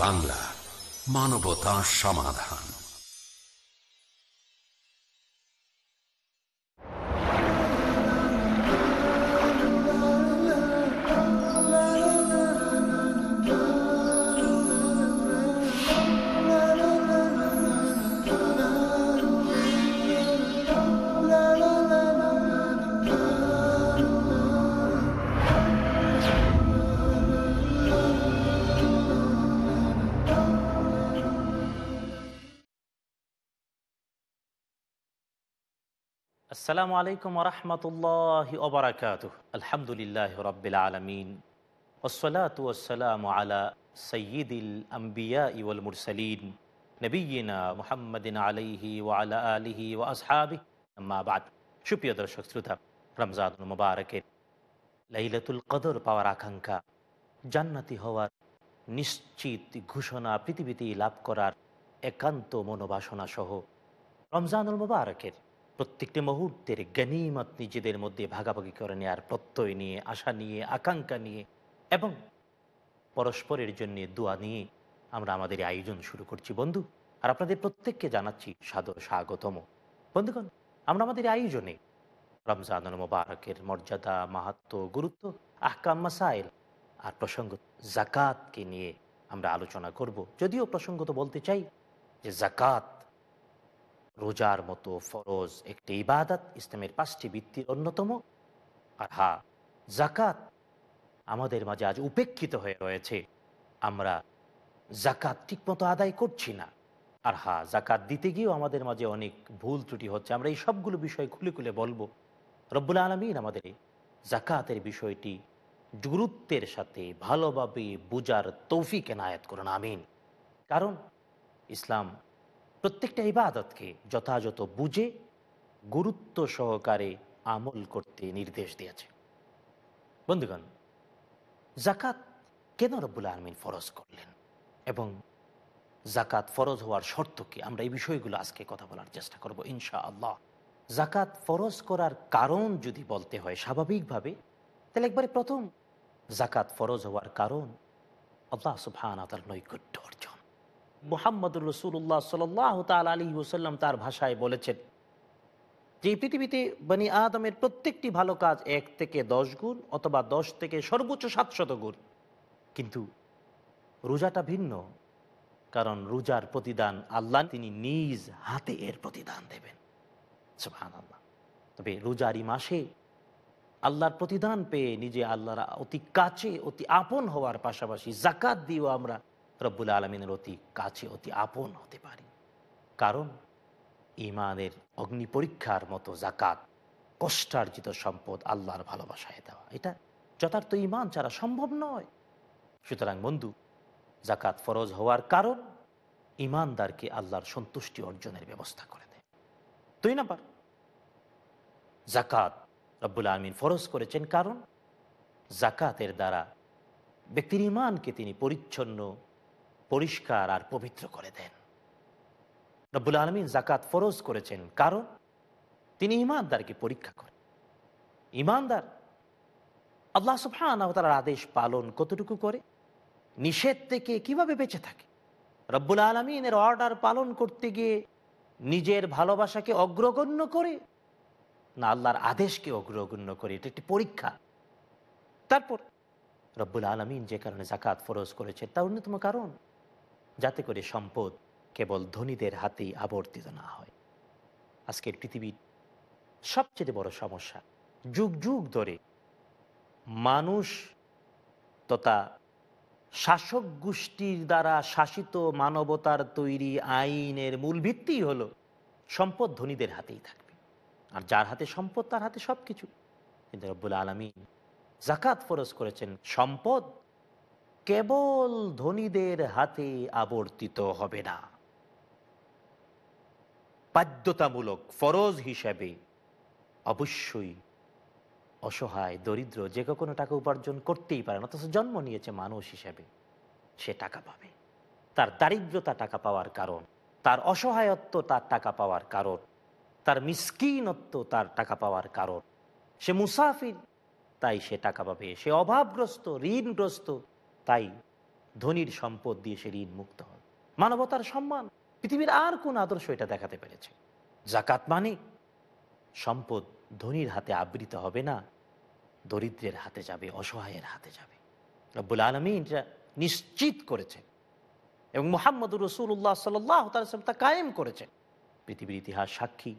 বাংলা মানবতা সমাধান। আসসালামু আলাইকুম রহমতুল্লাহ ওবরাকাত আলহামদুলিল্লাহ রবিল আলমিন। ওসলাত ওসালাম আলা সঈদুল আম্বিয়া ইউল মুরসলিন। নবীনা মুহাম্মদিন আলাইহি ও আলা আলিহি ও আসহাবি আম্মাবাদ সুপ্রিয় দর্শক, শ্রোতা, রমজানুল মুবারকের লাইলাতুল কদর পাওয়ার আকাঙ্ক্ষা, জান্নাতি হওয়ার নিশ্চিত ঘোষণা পৃথিবীতে লাভ করার একান্ত মনোবাসনা সহ রমজানুল মুবারকের প্রত্যেকটি মুহূর্তের গণিমত নিজেদের মধ্যে ভাগাভাগি করে নেওয়ার, প্রত্যয় নিয়ে, আশা নিয়ে, আকাঙ্ক্ষা নিয়ে এবং পরস্পরের জন্য দোয়া নিয়ে আমরা আমাদের আয়োজন শুরু করছি। বন্ধু, আর আপনাদের প্রত্যেককে জানাচ্ছি সাদর স্বাগতম। বন্ধুগণ, আমরা আমাদের আয়োজনে রমজানুল মোবারকের মর্যাদা, মাহাত্ম, গুরুত্ব, আহকাম, মাসাইল আর প্রসঙ্গ জাকাতকে নিয়ে আমরা আলোচনা করব। যদিও প্রসঙ্গত বলতে চাই যে জাকাত রোজার মতো ফরজ একটি ইবাদত ইসলামের পাঁচটি বৃত্তির অন্যতম। আর হা জাকাত আমাদের মাঝে আজ উপেক্ষিত হয়ে রয়েছে। আমরা জাকাত ঠিকমতো আদায় করছি না। আর হা জাকাত দিতে গিয়েও আমাদের মাঝে অনেক ভুল ত্রুটি হচ্ছে। আমরা এই সবগুলো বিষয় খুলে খুলে বলব। রব্বুল আলমিন আমাদের জাকাতের বিষয়টি গুরুত্বের সাথে ভালোভাবে বুজার তৌফিক এনায়ত করুন, আমিন। কারণ ইসলাম প্রত্যেকটা ইবাদতকে যথাযথ বুঝে, গুরুত্ব সহকারে আমল করতে নির্দেশ দিয়েছে। বন্ধুগণ, জাকাত কেন রব্বুল আলমিন ফরজ করলেন? এবং জাকাত ফরজ হওয়ার শর্ত কি? আমরা এই বিষয়গুলো আজকে কথা বলার চেষ্টা করব ইনশা আল্লাহ জাকাত ফরজ করার কারণ যদি বলতে হয় স্বাভাবিকভাবে, তাহলে একবারে প্রথম, জাকাত ফরজ হওয়ার কারণ আল্লাহ সুবহান তার নৈকট্য মোহাম্মদুর রসুল্লাহ সাল্লাহ তাল আলী ওসাল্লাম তার ভাষায় বলেছেন, যে পৃথিবীতে বনি আদমের প্রত্যেকটি ভালো কাজ এক থেকে দশ গুণ অথবা দশ থেকে সর্বোচ্চ সাতশত গুণ। কিন্তু রোজাটা ভিন্ন, কারণ রোজার প্রতিদান আল্লাহ তিনি নিজ হাতে এর প্রতিদান দেবেন। তবে রোজারি মাসে আল্লাহর প্রতিদান পেয়ে নিজে আল্লাহরা অতি কাছে, অতি আপন হওয়ার পাশাপাশি জাকাত দিয়েও আমরা রব্বুল আলমিনের অতি কাছে, অতি আপন হতে পারি। কারণ ইমানের অগ্নি পরীক্ষার মতো জাকাত কষ্টার্জিত সম্পদ আল্লাহর ভালোবাসায় দেওয়া। এটা যথার্থ ইমান ছাড়া সম্ভব নয়। সুতরাং বন্ধু জাকাত ফরজ হওয়ার কারণ ইমানদারকে আল্লাহর সন্তুষ্টি অর্জনের ব্যবস্থা করে দেয়। দুই নাম্বার জাকাত রব্বুল আলমিন ফরজ করেছেন কারণ জাকাতের দ্বারা ব্যক্তির ইমানকে তিনি পরিচ্ছন্ন পরিষ্কার আর পবিত্র করে দেন। রব্বুল আলমিন জাকাত ফরজ করেছেন। কারণ? তিনি ইমানদারকে পরীক্ষা করেন। ইমানদার আল্লাহ সুফান তার আদেশ পালন কতটুকু করে? নিষেধ থেকে কীভাবে বেঁচে থাকে? রব্বুল আলমিনের অর্ডার পালন করতে গিয়ে নিজের ভালোবাসাকে অগ্রগণ্য করে না আল্লাহর আদেশকে অগ্রগণ্য করে? এটা একটি পরীক্ষা। তারপর রব্বুল আলমিন যে কারণে জাকাত ফরজ করেছে তার অন্যতম কারণ যাতে করে সম্পদ কেবল ধনীদের হাতেই আবর্তিত না হয়। আজকের পৃথিবীর সবচেয়ে বড় সমস্যা, যুগ যুগ ধরে মানুষ তথা শাসক গোষ্ঠীর দ্বারা শাসিত মানবতার তৈরি আইনের মূল ভিত্তি হলো সম্পদ ধনীদের হাতেই থাকবে। আর যার হাতে সম্পদ, তার হাতে সব কিছু কিন্তু রব্বুল আলমী জাকাত ফরজ করেছেন, সম্পদ কেবল ধনীদের হাতে আবর্তিত হবে না। বাধ্যতামূলক ফরজ হিসাবে অবশ্যই অসহায়, দরিদ্র, যে কেউ কোনো টাকা উপার্জন করতেই পারে না, অথচ জন্ম নিয়েছে মানুষ হিসেবে সে টাকা পাবে। তার দারিদ্রতা টাকা পাওয়ার কারণ, তার অসহায়ত্ব তার টাকা পাওয়ার কারণ, তার মিসকিনত্ব তার টাকা পাওয়ার কারণ। সে মুসাফির, তাই সে টাকা পাবে। সে অভাবগ্রস্ত, ঋণগ্রস্ত তাই ধনির সম্পদ দিয়ে সে ঋণ মুক্ত হয় মানবতার সম্মান, পৃথিবীর আর কোন আদর্শ এটা দেখাতে পেরেছে। জাকাত মানে সম্পদ ধনির হাতে আবৃত হবে না, দরিদ্রের হাতে যাবে, অসহায়ের হাতে যাবে। রব্বুল আলমী এটা নিশ্চিত করেছেন এবং মোহাম্মদুর রসুল্লাহ সাল্লাহ তা কায়েম করেছেন। পৃথিবীর ইতিহাস সাক্ষী,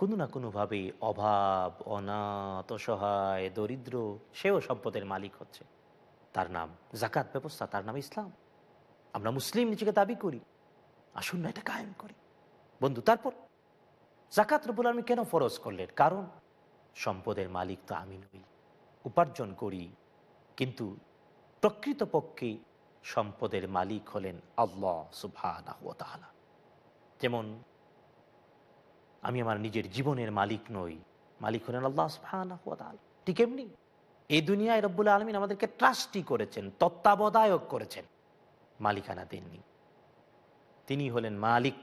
কোনো না কোনোভাবে অভাব, অনাথ, অসহায়, দরিদ্র, সেও সম্পদের মালিক হচ্ছে। তার নাম জাকাত ব্যবস্থা, তার নাম ইসলাম। আমরা মুসলিম নিজেকে দাবি করি আসুন না এটা কায়েম করি। বন্ধু, তারপর জাকাত রবুল আলমী কেন ফরজ করলেন? কারণ সম্পদের মালিক তো আমি নই। উপার্জন করি, কিন্তু প্রকৃতপক্ষে সম্পদের মালিক হলেন আল্লাহ সুবাহ যেমন আমি আমার নিজের জীবনের মালিক নই, মালিক হলেন আল্লাহ সুবাহ ঠিক এমনি এই দুনিয়ায় রব্বুল আলমিন আমাদেরকে ট্রাস্টি করেছেন, তত্ত্বাবধায়ক করেছেন। মালিকানা দেননি। তিনি হলেন মালিক।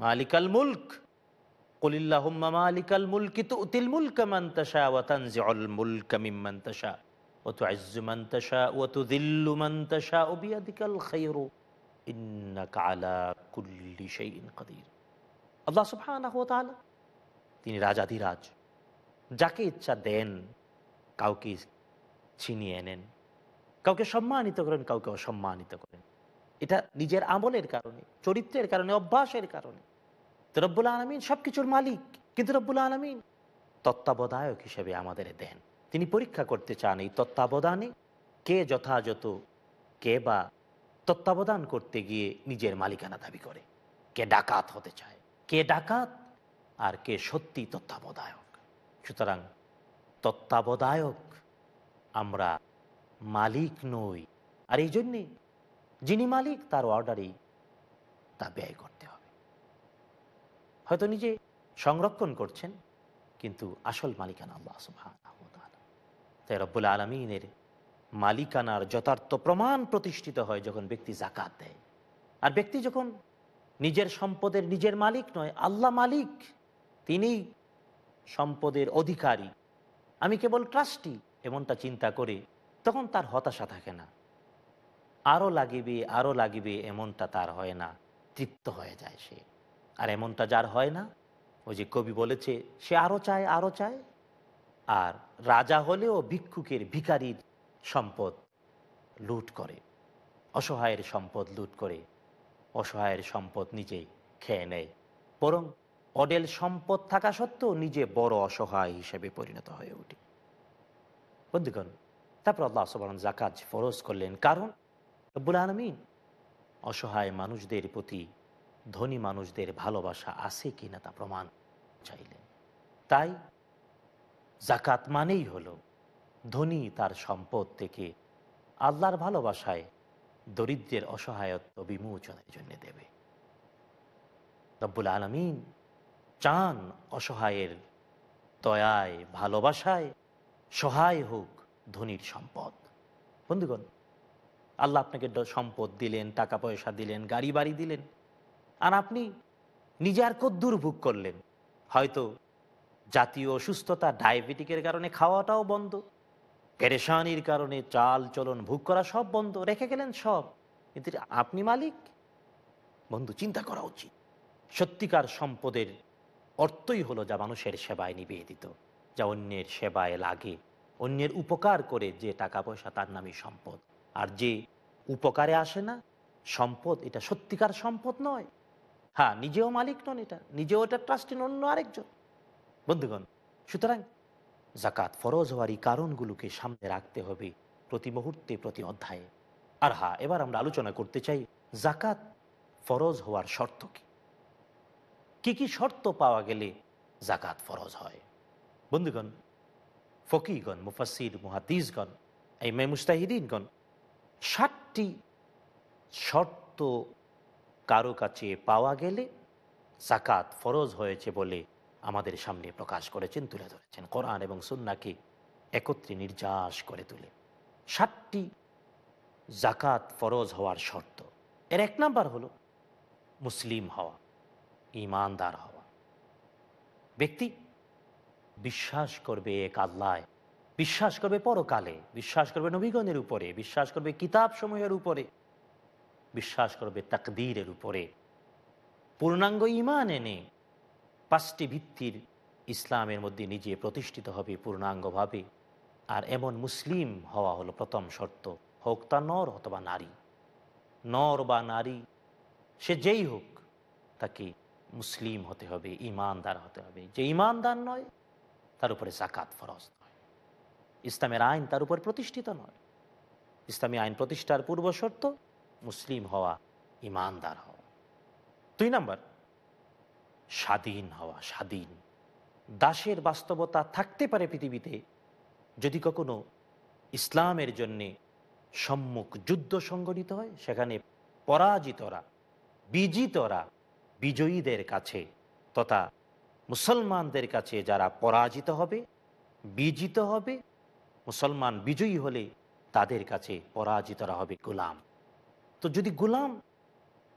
মালিক আল মুল্ক। কলিল্লাহুম্মা মালিকাল মুলকি তুতিল মুলকা মান তাশা ওয়া তানজিউল মুলকা মিম্মান তাশা। ওয়া তুইজ্জু মান তাশা ওয়া তুযিল্লু মান তাশা বিয়াদিকাল খায়রু ইন্নাকা আলা কুল্লি শাইইন কাদির। আল্লাহ সুবহানাহু ওয়া তাআলা, তিনি রাজাধিরাজ। যাকে ইচ্ছা দেন কাউকে ছিনিয়ে নেন কাউকে সম্মানিত করেন, কাউকে অসম্মানিত করেন। এটা নিজের আমলের কারণে, চরিত্রের কারণে, অভ্যাসের কারণে। তো রব্বুল আলমিন সব কিছুর মালিক, কিন্তু রব্বুল আলমিন তত্ত্বাবধায়ক হিসেবে আমাদের দেন। তিনি পরীক্ষা করতে চান এই তত্ত্বাবধানে কে যথাযথ, কে বা তত্ত্বাবধান করতে গিয়ে নিজের মালিকানা দাবি করে। কে ডাকাত হতে চায়, কে ডাকাত আর কে সত্যি তত্ত্বাবধায়ক। সুতরাং তত্ত্বাবধায়ক, আমরা মালিক নই। আর এই জন্যে যিনি মালিক, তার অর্ডারেই তা ব্যয় করতে হবে। হয়তো নিজে সংরক্ষণ করছেন, কিন্তু আসল মালিকানা আল্লাহ তাই রব্বুল আলমিনের মালিকানার যথার্থ প্রমাণ প্রতিষ্ঠিত হয় যখন ব্যক্তি জাকাত দেয়। আর ব্যক্তি যখন নিজের সম্পদের নিজের মালিক নয়, আল্লাহ মালিক তিনি সম্পদের অধিকারী। আমি কেবল ট্রাস্টি এমনটা চিন্তা করে তখন তার হতাশা থাকে না। আরও লাগিবে আরও লাগিবে, এমনটা তার হয় না। তৃপ্ত হয়ে যায় সে। আর এমনটা যার হয় না, ওই যে কবি বলেছে, সে আরও চায় আরও চায়। আর রাজা হলেও ভিক্ষুকের ভিকারির সম্পদ লুট করে। অসহায়ের সম্পদ লুট করে। অসহায়ের সম্পদ নিজেই খেয়ে নেয়। বরং অডেল সম্পদ থাকা সত্ত্বেও নিজে বড় অসহায় হিসেবে পরিণত হয়ে ওঠে। বন্ধুগণ, তারপর আল্লাহ সবরণ জাকাত ফরজ করলেন। কারণ, রব্বুল আলমিন, অসহায় মানুষদের প্রতি ধনী মানুষদের ভালোবাসা আছে কিনা তা প্রমাণ চাইলেন। তাই জাকাত মানেই হলো, ধনী তার সম্পদ থেকে আল্লাহর ভালোবাসায় দরিদ্রের অসহায়ত্ব বিমোচনের জন্য দেবে। রব্বুল আলমিন চান অসহায়ের দয়ায়, ভালোবাসায়, সহায় হোক ধনীর সম্পদ। বন্ধুগণ, আল্লাহ আপনাকে সম্পদ দিলেন টাকা পয়সা দিলেন গাড়ি বাড়ি দিলেন, আর আপনি নিজে আর কদ্দুর ভোগ করলেন। হয়তো জাতীয় অসুস্থতা, ডায়াবেটিকের কারণে খাওয়াটাও বন্ধ, পেরেশানির কারণে চাল চলন ভোগ করা সব বন্ধ, রেখে গেলেন সব। কিন্তু আপনি মালিক? বন্ধু, চিন্তা করা উচিত। সত্যিকার সম্পদের অর্থই হলো যা মানুষের সেবায় নিবেদিত, যা অন্যের সেবায় লাগে, অন্যের উপকার করে যে টাকা পয়সা তার নামই সম্পদ। আর যে উপকারে আসে না, সম্পদ এটা সত্যিকার সম্পদ নয়। হ্যাঁ নিজেও মালিক নন এটা, নিজেও এটা ট্রাস্টি অন্য আরেকজন। বন্ধুগণ, সুতরাং জাকাত ফরজ হওয়ার এই কারণগুলোকে সামনে রাখতে হবে প্রতি মুহূর্তে, প্রতি অধ্যায়ে। আর হা এবার আমরা আলোচনা করতে চাই জাকাত ফরজ হওয়ার শর্ত কি? কি কি শর্ত পাওয়া গেলে জাকাত ফরজ হয়? বন্ধুগণ ফকিগণ মুফাসির মুহাদিসগণ এই মে মুস্তাহিদিনগণ, ষাটটি শর্ত কারও কাছে পাওয়া গেলে জাকাত ফরজ হয়েছে বলে আমাদের সামনে প্রকাশ করেছেন, তুলে ধরেছেন। কোরআন এবং সুন্নাকে একত্রে নির্যাস করে তুলে। ষাটটি জাকাত ফরজ হওয়ার শর্ত। এর এক নাম্বার হলো মুসলিম হওয়া। ইমানদার হওয়া ব্যক্তি বিশ্বাস করবে এক আল্লাহ, বিশ্বাস করবে পরকালে, বিশ্বাস করবে নবীগণের উপরে, বিশ্বাস করবে কিতাব সমূহের উপরে, বিশ্বাস করবে তাকদীরের উপরে। পূর্ণাঙ্গ ইমান এনে পাঁচটি ভিত্তির ইসলামের মধ্যে নিজে প্রতিষ্ঠিত হবে পূর্ণাঙ্গভাবে। আর এমন মুসলিম হওয়া হলো প্রথম শর্ত, হোক তা নর অথবা নারী। নর বা নারী, সে যেই হোক, তাকে মুসলিম হতে হবে, ইমানদার হতে হবে। যে ইমানদার নয়, তার উপরে জাকাত ফরজ নয়। ইসলামের আইন তার উপর প্রতিষ্ঠিত নয়। ইসলামী আইন প্রতিষ্ঠার পূর্ব শর্ত মুসলিম হওয়া, ইমানদার হওয়া। দুই নম্বর, স্বাধীন হওয়া, স্বাধীন। দাসের বাস্তবতা থাকতে পারে পৃথিবীতে যদি কখনো ইসলামের জন্যে সম্মুখ যুদ্ধ সংগঠিত হয়, সেখানে পরাজিতরা, বিজিতরা বিজয়ীদের কাছে তথা মুসলমানদের কাছে যারা পরাজিত হবে, বিজিত হবে, মুসলমান বিজয়ী হলে তাদের কাছে পরাজিতরা হবে গোলাম। তো যদি গোলাম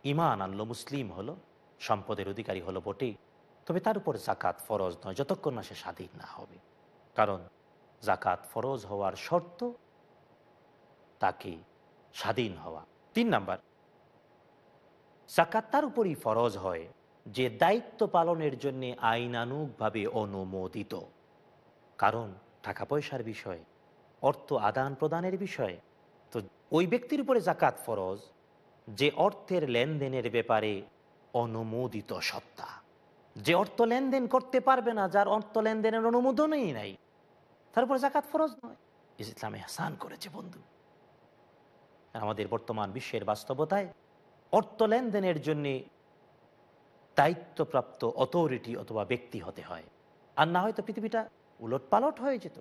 ইমান আনলো, মুসলিম হলো, সম্পদের অধিকারী হলো বটে, তবে তার উপর জাকাত ফরজ নয়, যতক্ষণ না সে স্বাধীন না হবে। কারণ জাকাত ফরজ হওয়ার শর্ত তাকে স্বাধীন হওয়া। তিন নাম্বার জাকাত তার উপরই ফরজ হয়, যে দায়িত্ব পালনের জন্য আইনানুগভাবে অনুমোদিত। কারণ টাকা পয়সার বিষয়, অর্থ আদান প্রদানের বিষয়। তো ওই ব্যক্তির উপরে জাকাত ফরজ, যে অর্থের লেনদেনের ব্যাপারে অনুমোদিত সত্তা। যে অর্থ লেনদেন করতে পারবে না, যার অর্থ লেনদেনের অনুমোদনই নাই, তার উপরে জাকাত ফরজ নয়। ইসলামে হাসান করেছে বন্ধু। আমাদের বর্তমান বিশ্বের বাস্তবতায় অর্থ লেনদেনের জন্যে দায়িত্বপ্রাপ্ত অথরিটি অথবা ব্যক্তি হতে হয়। আর না হয়তো পৃথিবীটা উলট পালট হয়ে যেত।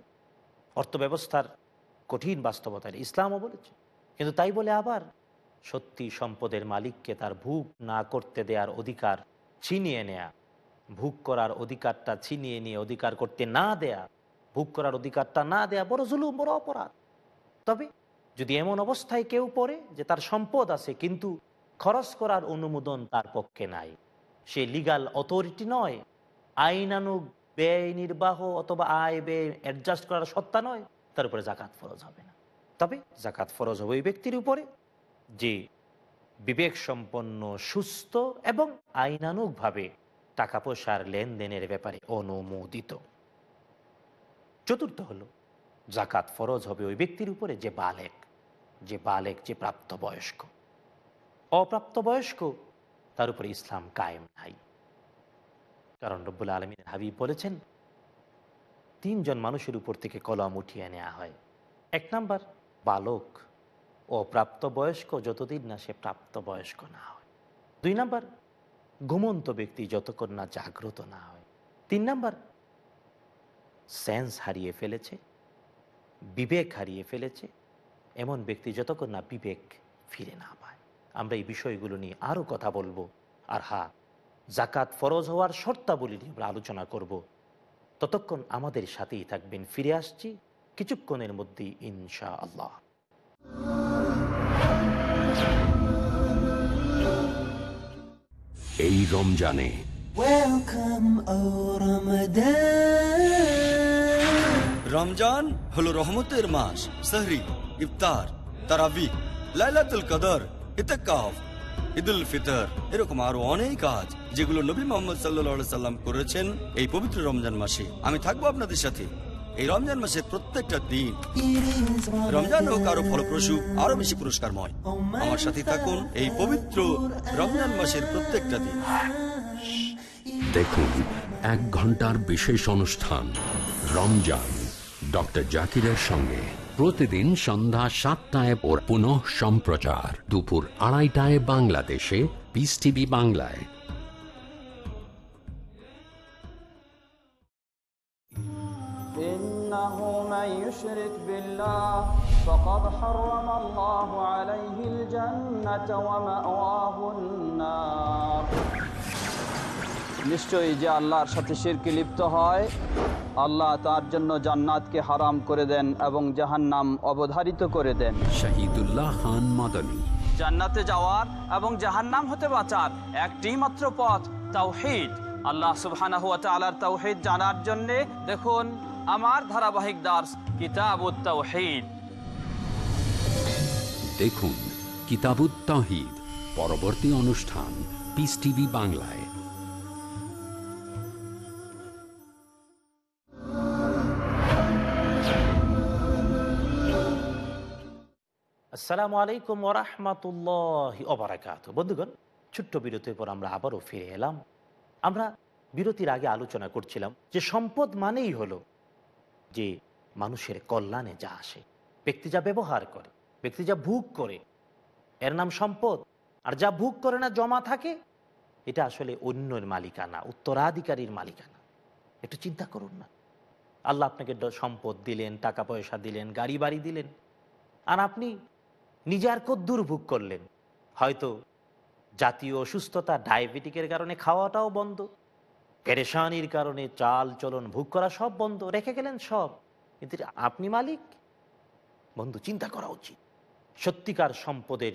অর্থ ব্যবস্থার কঠিন বাস্তবতার ইসলামও বলেছে। কিন্তু তাই বলে আবার সত্যি সম্পদের মালিককে তার ভুগ না করতে দেওয়ার অধিকার ছিনিয়ে নেয়া, ভোগ করার অধিকারটা ছিনিয়ে নিয়ে অধিকার করতে না দেয়া, ভোগ করার অধিকারটা না দেয়া বড় জুলুম, বড় অপরাধ। তবে যদি এমন অবস্থায় কেউ পড়ে যে তার সম্পদ আছে, কিন্তু খরচ করার অনুমোদন তার পক্ষে নাই। সে লিগাল অথরিটি নয় আইনানুগ ব্যয় নির্বাহ অথবা আয় ব্যয় অ্যাডজাস্ট করার সত্তা নয়, তার উপরে জাকাত ফরজ হবে না। তবে জাকাত ফরজ হবে ওই ব্যক্তির উপরে যে বিবেক সম্পন্ন, সুস্থ এবং আইনানুগভাবে টাকা পয়সার লেনদেনের ব্যাপারে অনুমোদিত। চতুর্থ হলো, জাকাত ফরজ হবে ওই ব্যক্তির উপরে যে বালেক যে বালেক যে প্রাপ্তবয়স্ক। অপ্রাপ্তবয়স্ক, তার উপরে ইসলাম কায়েম নাই। কারণ রব্বুল আলমিনের হাবিব বলেছেন, তিনজন মানুষের উপর থেকে কলম উঠিয়ে নেওয়া হয়। এক নাম্বার, বালক ও যতদিন না সে প্রাপ্তবয়স্ক না হয়। দুই নাম্বার, ঘুমন্ত ব্যক্তি যতক্ষণ না জাগ্রত না হয়। তিন নাম্বার, সেন্স হারিয়ে ফেলেছে, বিবেক হারিয়ে ফেলেছে, এমন ব্যক্তি যতক্ষণ না বিবেক ফিরে না পায়। আমরা এই বিষয়গুলো নিয়ে আরও কথা বলব। আর হা জাকাত ফরজ হওয়ার শর্তাবলী নিয়ে আমরা আলোচনা করব। ততক্ষণ আমাদের সাথেই থাকবেন ফিরে আসছি কিছুক্ষণের মধ্যে ইনশা আল্লাহ এই রমজানে রমজান হলো রহমতের মাস সাহরি ইফতার তারাবি লাইলাতুল কদর। এরকম আরও অনেক কাজ যেগুলো নবী মোহাম্মদ সাল্লা করেছেন এই পবিত্র রমজান মাসে। আমি থাকব আপনাদের সাথে। এই রমজান মাসের প্রত্যেকটা দিন রমজান হোক আরও ফলপ্রসূ, আরও বেশি পুরস্কারময়। আমার সাথে থাকুন এই পবিত্র রমজান মাসের প্রত্যেকটা দিন। দেখুন, এক ঘণ্টার বিশেষ অনুষ্ঠান রমজান, ডক্টর জাকিরের সঙ্গে। প্রতিদিন সন্ধ্যা সাতটায় ওর পুনঃ সম্প্রচার দুপুর আড়াইটায় বাংলাদেশে পিস টিভি বাংলায় إنه من يشرك بالله فقد নিশ্চয়ই যে আল্লাহর সাথে শিরকে লিপ্ত হয় আল্লাহ তার জন্য জান্নাতকে হারাম করে দেন এবং জাহান্নাম অবধারিত করে দেন। শহীদুল্লাহ খান মাদানী। জান্নাতে যাওয়ার এবং জাহান্নাম হতে বাঁচার একটি মাত্র পথ তাওহিদ। আল্লাহ সুবহানাহু ওয়া তাআলার তাওহিদ জানার জন্য দেখুন আমার ধারাবাহিক দাস কিতাবুত তাওহিদ। দেখুন কিতাবুত তাহিদ পরবর্তী অনুষ্ঠান পিস টিভি বাংলায়। আসসালামু আলাইকুম ওরহমতুল্লাহ অবরাকাত বন্ধুগণ, ছোট্ট বিরতির পর আমরা আবারও ফিরে এলাম। আমরা বিরতির আগে আলোচনা করছিলাম যে সম্পদ মানেই হলো যে মানুষের কল্যাণে যা আসে, ব্যক্তি যা ব্যবহার করে, ব্যক্তি যা ভোগ করে, এর নাম সম্পদ। আর যা ভোগ করে না, জমা থাকে, এটা আসলে অন্যের মালিকানা, উত্তরাধিকারীর মালিকানা। একটু চিন্তা করুন না। আল্লাহ আপনাকে সম্পদ দিলেন, টাকা পয়সা দিলেন, গাড়ি বাড়ি দিলেন। আর আপনি নিজে আর কদ্দুর ভোগ করলেন। হয়তো জাতীয় অসুস্থতা ডায়াবেটিকের কারণে খাওয়াটাও বন্ধ, পেরেশানির কারণে চাল চলন ভোগ করা সব বন্ধ, রেখে গেলেন সব। কিন্তু আপনি মালিক? বন্ধু, চিন্তা করা উচিত। সত্যিকার সম্পদের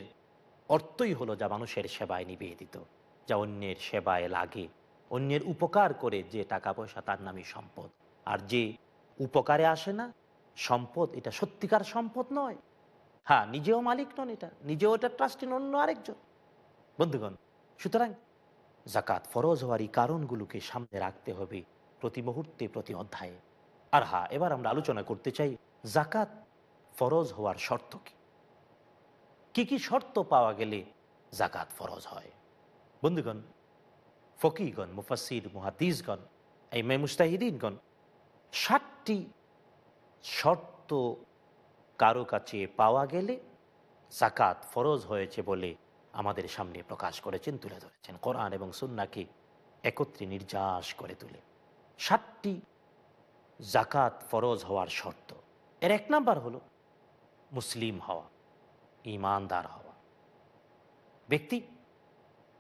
অর্থই হলো যা মানুষের সেবায় নিবেদিত, যা অন্যের সেবায় লাগে। অন্যের উপকার করে যে টাকা পয়সা তার নামই সম্পদ। আর যে উপকারে আসে না, সম্পদ এটা সত্যিকার সম্পদ নয়। হ্যাঁ নিজেও মালিক নন এটা, নিজেও এটা ট্রাস্টি অন্য আরেকজন। বন্ধুগণ, সুতরাং জাকাত ফরজ হওয়ার এই কারণগুলোকে সামনে রাখতে হবে প্রতি মুহূর্তে, প্রতি অধ্যায়ে। আর হ্যাঁ এবার আমরা আলোচনা করতে চাই জাকাত ফরজ হওয়ার শর্ত কি? কি কি শর্ত পাওয়া গেলে জাকাত ফরজ হয়? বন্ধুগণ, ফকিগণ মুফাসির মুহাদিসগণ এই মে মুস্তাহিদিনগণ, ষাটটি শর্ত কারও কাছে পাওয়া গেলে জাকাত ফরজ হয়েছে বলে আমাদের সামনে প্রকাশ করেছেন, তুলে ধরেছেন। কোরআন এবং সুন্নাকে একত্রে নির্যাস করে তুলে। সাতটি জাকাত ফরজ হওয়ার শর্ত। এর এক নাম্বার হলো মুসলিম হওয়া ইমানদার হওয়া। ব্যক্তি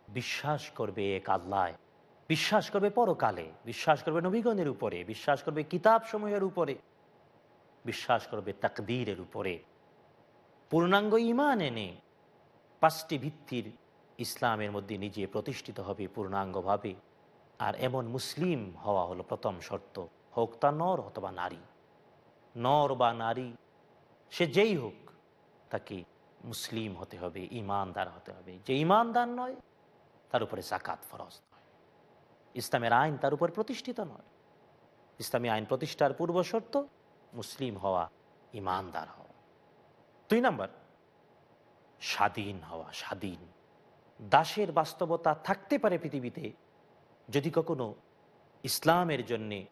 বিশ্বাস করবে এক আল্লায় বিশ্বাস করবে পরকালে, বিশ্বাস করবে নবীগণের উপরে, বিশ্বাস করবে কিতাব সমূহের উপরে বিশ্বাস করবে তাকদীরের উপরে। পূর্ণাঙ্গ ইমান এনে পাঁচটি ভিত্তির ইসলামের মধ্যে নিজে প্রতিষ্ঠিত হবে পূর্ণাঙ্গভাবে। আর এমন মুসলিম হওয়া হলো প্রথম শর্ত, হোক তা নর অথবা নারী। নর বা নারী, সে যেই হোক, তাকে মুসলিম হতে হবে ইমানদার হতে হবে। যে ইমানদার নয়, তার উপরে জাকাত ফরজ নয়। ইসলামের আইন তার উপর প্রতিষ্ঠিত নয়। ইসলামী আইন প্রতিষ্ঠার পূর্ব শর্ত মুসলিম হওয়া, ইমানদার হওয়া। দুই নাম্বার, স্বাধীন হওয়া, স্বাধীন। দাসের বাস্তবতা থাকতে পারে পৃথিবীতে, যদি কখনো ইসলামের জন্যে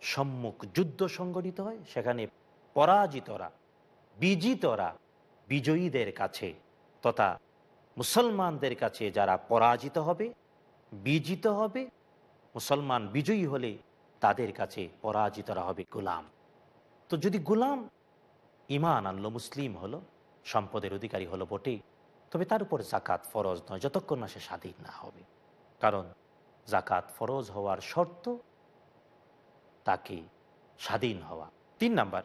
সম্মুখ যুদ্ধ সংগঠিত হয়, সেখানে পরাজিতরা, বিজিতরা বিজয়ীদের কাছে তথা মুসলমানদের কাছে যারা পরাজিত হবে, বিজিত হবে, মুসলমান বিজয়ী হলে তাদের কাছে পরাজিতরা হবে গোলাম। তো যদি গোলাম ইমান আনলো, মুসলিম হলো, সম্পদের অধিকারী হলো বটে তবে তার উপর জাকাত ফরজ নয়, যতক্ষণ না সে স্বাধীন না হবে। কারণ জাকাত ফরজ হওয়ার শর্ত তাকে স্বাধীন হওয়া। তিন নাম্বার,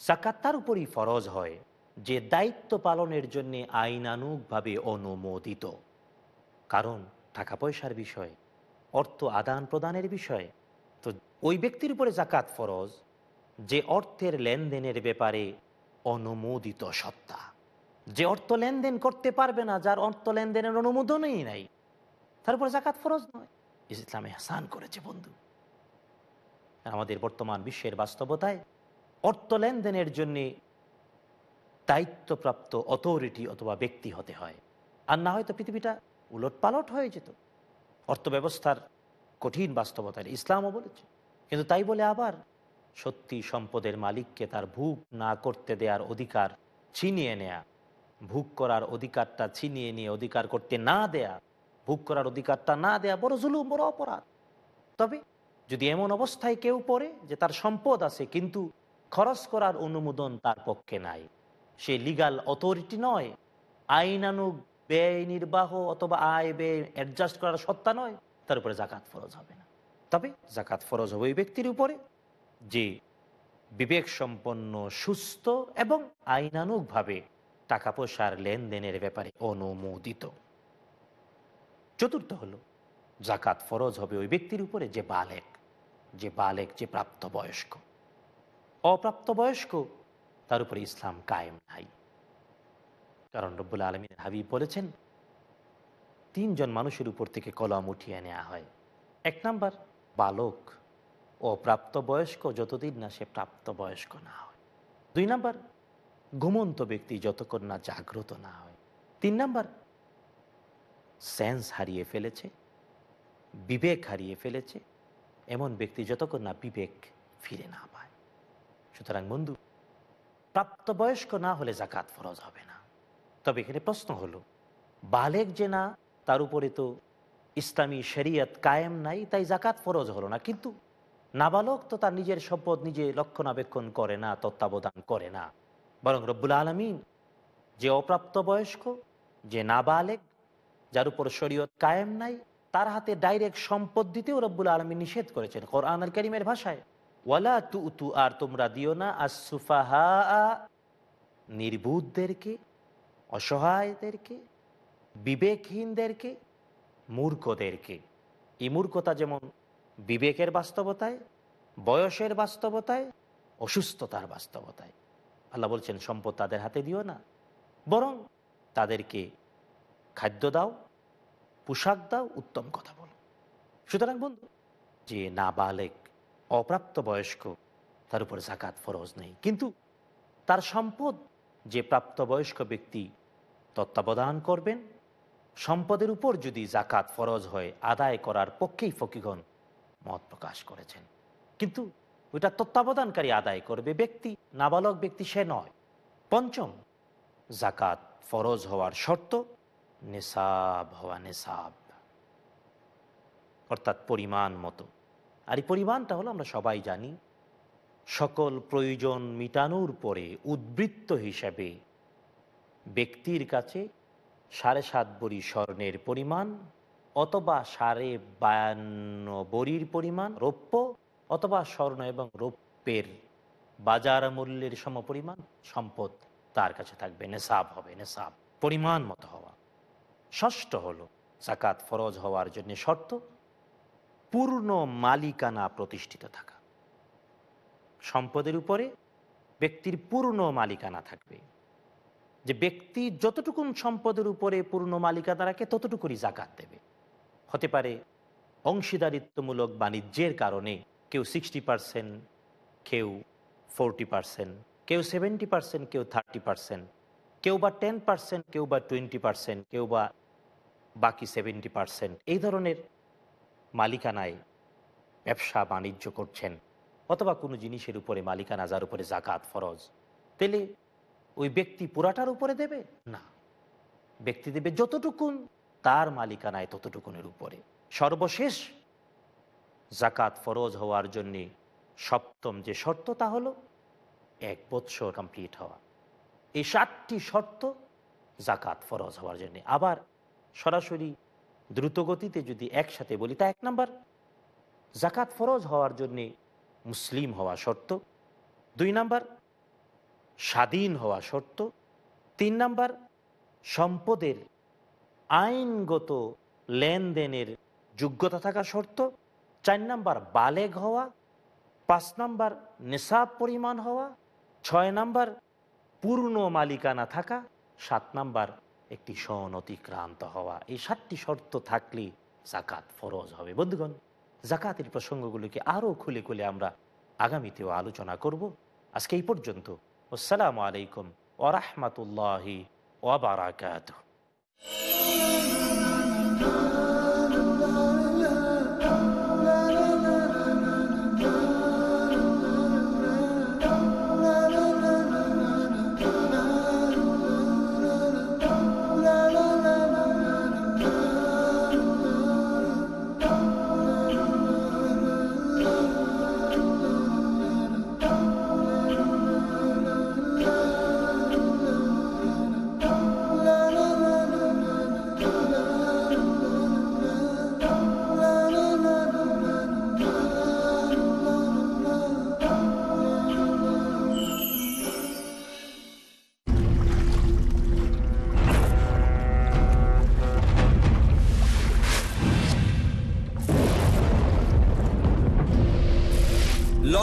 জাকাত তার উপরই ফরজ হয়, যে দায়িত্ব পালনের জন্য আইনানুগভাবে অনুমোদিত। কারণ টাকা পয়সার বিষয়, অর্থ আদান প্রদানের বিষয়, তো ওই ব্যক্তির উপরে জাকাত ফরজ যে অর্থের লেনদেনের ব্যাপারে অনুমোদিত সত্তা। যে অর্থ লেনদেন করতে পারবে না, যার অর্থ লেনদেনের অনুমোদনই নাই তারপর জাকাত ফরজ নয়। ইসলামে হাসান করেছে বন্ধু। আমাদের বর্তমান বিশ্বের বাস্তবতায় অর্থ লেনদেনের জন্যে দায়িত্বপ্রাপ্ত অথরিটি অথবা ব্যক্তি হতে হয়, আর না হয়তো পৃথিবীটা উলট পালট হয়ে যেত। অর্থ ব্যবস্থার কঠিন বাস্তবতা এটা ইসলামও বলেছে। কিন্তু তাই বলে আবার সত্যি সম্পদের মালিককে তার ভুগ না করতে দেওয়ার অধিকার ছিনিয়ে নেয়া। ভোগ করার অধিকারটা ছিনিয়ে নিয়ে অধিকার করতে না দেয়া। ভোগ করার অধিকারটা না দেয়া বড় জুলুম, বড় অপরাধ। তবে যদি এমন অবস্থায় কেউ পড়ে যে তার সম্পদ আছে, কিন্তু খরচ করার অনুমোদন তার পক্ষে নাই। সে লিগাল অথরিটি নয়। আইনানুগ ব্যয়, নির্বাহ অথবা আয় ব্যয় অ্যাডজাস্ট করার সত্তা নয়। তার উপরে জাকাত ফরজ হবে না। তবে জাকাত ফরজ হবে ওই ব্যক্তির উপরে। যে বিবেক সম্পন্ন সুস্থ এবং আইনানুগভাবে টাকা পয়সার লেনদেনের ব্যাপারে অনুমোদিত। চতুর্থ হলো, জাকাত ফরজ হবে ওই ব্যক্তির উপরে যে বালেক যে বালেক, যে প্রাপ্তবয়স্ক। অপ্রাপ্তবয়স্ক, তার উপরে ইসলাম কায়েম নাই। কারণ রব্বুল আলমিনের হাবিব বলেছেন, তিনজন মানুষের উপর থেকে কলম উঠিয়ে নেওয়া হয়। এক নাম্বার, বালক। ও প্রাপ্তবয়স্ক যতদিন না সে প্রাপ্তবয়স্ক না হয়। দুই নাম্বার, ঘুমন্ত ব্যক্তি যতক্ষণ না জাগ্রত না হয়। তিন নাম্বার, সেন্স হারিয়ে ফেলেছে, বিবেক হারিয়ে ফেলেছে, এমন ব্যক্তি যতক্ষণ না বিবেক ফিরে না পায়। সুতরাং বন্ধু, প্রাপ্তবয়স্ক না হলে জাকাত ফরজ হবে না। তবে এখানে প্রশ্ন হলো, বালেক যে না, তার উপরে তো ইসলামী শরিয়ত কায়েম নাই, তাই জাকাত ফরজ হলো না। কিন্তু নাবালক তো তার নিজের সম্পদ নিজে লক্ষণাবেক্ষণ করে না, তত্ত্বাবধান করে না। বরং রব্বুল আলমিন যে অপ্রাপ্ত বয়স্ক যে নাবালেক, যার উপর শরীয়ত কায়েম নাই, তার হাতে ডাইরেক্ট সম্পদ দিতেও রব্বুল আলমী নিষেধ করেছেন কোরআন আল করিমের ভাষায়। ওয়ালা তু তু আর তোমরা দিও না আসুফাহা নির্বুধদেরকে অসহায়দেরকে, বিবেকহীনদেরকে, মূর্খদেরকে। এই মূর্খতা যেমন বিবেকের বাস্তবতায়, বয়সের বাস্তবতায়, অসুস্থতার বাস্তবতায়। আল্লাহ বলছেন, সম্পদ তাদের হাতে দিও না। বরং তাদেরকে খাদ্য দাও, পোশাক দাও, উত্তম কথা বলো। সুতরাং বন্ধু, যে নাবালেক, অপ্রাপ্ত বয়স্ক, তার উপর জাকাত ফরজ নেই। কিন্তু তার সম্পদ, যে প্রাপ্তবয়স্ক ব্যক্তি তত্ত্বাবধান করবেন, সম্পদের উপর যদি জাকাত ফরজ হয়, আদায় করার পক্ষেই ফকিগণ মত প্রকাশ করেছেন। কিন্তু ওইটা তত্ত্বাবধানকারী আদায় করবে ব্যক্তি, নাবালক ব্যক্তি সে নয়। পঞ্চম, জাকাত ফরজ হওয়ার শর্ত নেশাব হওয়া নেশাব অর্থাৎ পরিমাণ মতো। আর এই পরিমাণটা হলো আমরা সবাই জানি, সকল প্রয়োজন মিটানোর পরে উদ্বৃত্ত হিসাবে ব্যক্তির কাছে সাড়ে সাত বড়ি স্বর্ণের পরিমাণ অথবা সাড়ে বায়ান্ন বড়ির পরিমাণ রৌপ্য, অথবা স্বর্ণ এবং রৌপ্যের বাজার মূল্যের সমপরিমাণ সম্পদ তার কাছে থাকবে নেশাব হবে নেশাব পরিমাণ মতো হওয়া। ষষ্ঠ হল জাকাত ফরজ হওয়ার জন্য শর্ত, পূর্ণ মালিকানা প্রতিষ্ঠিত থাকা। সম্পদের উপরে ব্যক্তির পূর্ণ মালিকানা থাকবে। যে ব্যক্তি যতটুকুন সম্পদের উপরে পূর্ণ মালিকানা রাখে ততটুকুনি জাকাত দেবে। হতে পারে অংশীদারিত্বমূলক বাণিজ্যের কারণে কেউ সিক্সটি পারসেন্ট কেউ ফোরটি পারসেন্ট কেউ সেভেন্টি পারসেন্ট কেউ থার্টি পারসেন্ট কেউ বা টেন পারসেন্ট কেউ বা টোয়েন্টি পারসেন্ট কেউ বা বাকি সেভেন্টি পারসেন্ট এই ধরনের মালিকানায় ব্যবসা বাণিজ্য করছেন অথবা কোনো জিনিসের উপরে মালিকানা যার উপরে জাকাত, ফরজ। তাহলে ওই ব্যক্তি পুরাটার উপরে দেবে? না। ব্যক্তি দেবে যতটুকুন তার মালিকানায় ততটুকুনের উপরে। সর্বশেষ জাকাত ফরজ হওয়ার জন্যে সপ্তম যে শর্ত তা হলো এক বৎসর কমপ্লিট হওয়া। এই সাতটি শর্ত জাকাত ফরজ হওয়ার জন্যে। আবার সরাসরি দ্রুতগতিতে যদি একসাথে বলি, তা এক নাম্বার জাকাত ফরজ হওয়ার জন্যে মুসলিম হওয়া শর্ত। দুই নাম্বার, স্বাধীন হওয়া শর্ত। তিন নাম্বার, সম্পদের আইনগত লেনদেনের যোগ্যতা থাকা শর্ত, চার নাম্বার বালেগ হওয়া, পাঁচ নাম্বার নেশাব পরিমাণ হওয়া, ছয় নাম্বার পূর্ণ মালিকানা থাকা, সাত নাম্বার একটি অতিক্রান্ত হওয়া। এই সাতটি শর্ত থাকলে জাকাত ফরজ হবে। বন্ধুগণ, জাকাতের প্রসঙ্গগুলিকে আরও খুলে খুলে আমরা আগামীতেও আলোচনা করব। আজকে এই পর্যন্ত। আসসালামু আলাইকুম ওরহমতুল্লাহি ওবরাকাত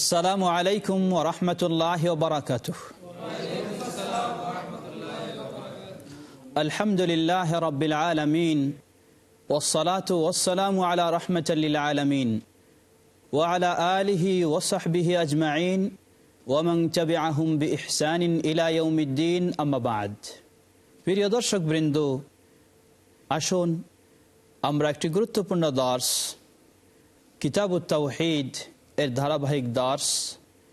আসসালামু আলাইকুম ওরহমতুল্লাহ বারাকাতুহ আলহামদুলিল্লাহ রবিল আলমিন والصلاة والسلام على رحمة للعالمين وعلى آله وصحبه أجمعين ومن تبعهم بإحسان إلى يوم الدين أما بعد প্রিয় দর্শক বৃন্দ আসুন আমরা একটি গুরুত্বপূর্ণ দর্শ কিতাব তাওহিদ এর ধারাবাহিক দাস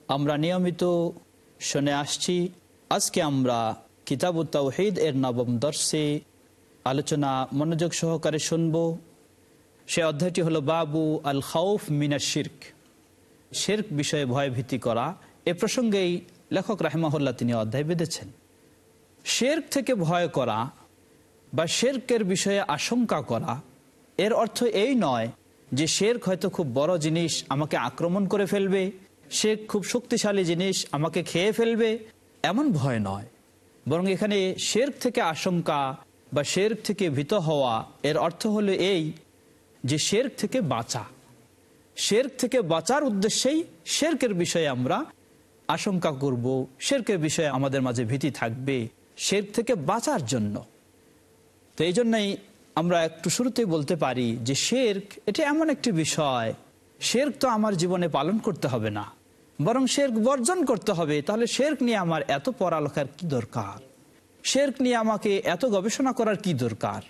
আমরা নিয়মিত শুনে আসছি। আজকে আমরা কিতাব তাওহিদ এর নবম দর্শে আলোচনা মনোযোগ সহকারে শুনব। সে অধ্যায়টি হলো বাবু আল খাউফ মিনা শির্ক। শির্ক বিষয়ে ভয়ভীতি করা এ প্রসঙ্গেই লেখক রাহেমাহুল্লাহ তিনি অধ্যায় বেঁধেছেন। শেরক থেকে ভয় করা বা শেরকের বিষয়ে আশঙ্কা করা এর অর্থ এই নয় যে শেরক হয়তো খুব বড় জিনিস আমাকে আক্রমণ করে ফেলবে সে খুব শক্তিশালী জিনিস আমাকে খেয়ে ফেলবে, এমন ভয় নয়। বরং এখানে শেরক থেকে আশঙ্কা বা শেরক থেকে ভীত হওয়া এর অর্থ হলো এই যে শেরক থেকে বাঁচা। শেরক থেকে বাঁচার উদ্দেশ্যেই শেরকের বিষয়ে আমরা আশঙ্কা করব, শেরকের বিষয়ে আমাদের মাঝে ভীতি থাকবে শের থেকে বাঁচার জন্য। তো এই জন্যই আমরা একটু শুরুতেই বলতে পারি যে শেরক, এটা এমন একটি বিষয়, শেরক তো আমার জীবনে পালন করতে হবে না, বরং শেরক বর্জন করতে হবে, তাহলে শেরক নিয়ে আমার এত পড়ালেখার কি দরকার? শেরক নিয়ে আমাকে এত গবেষণা করার কি দরকার?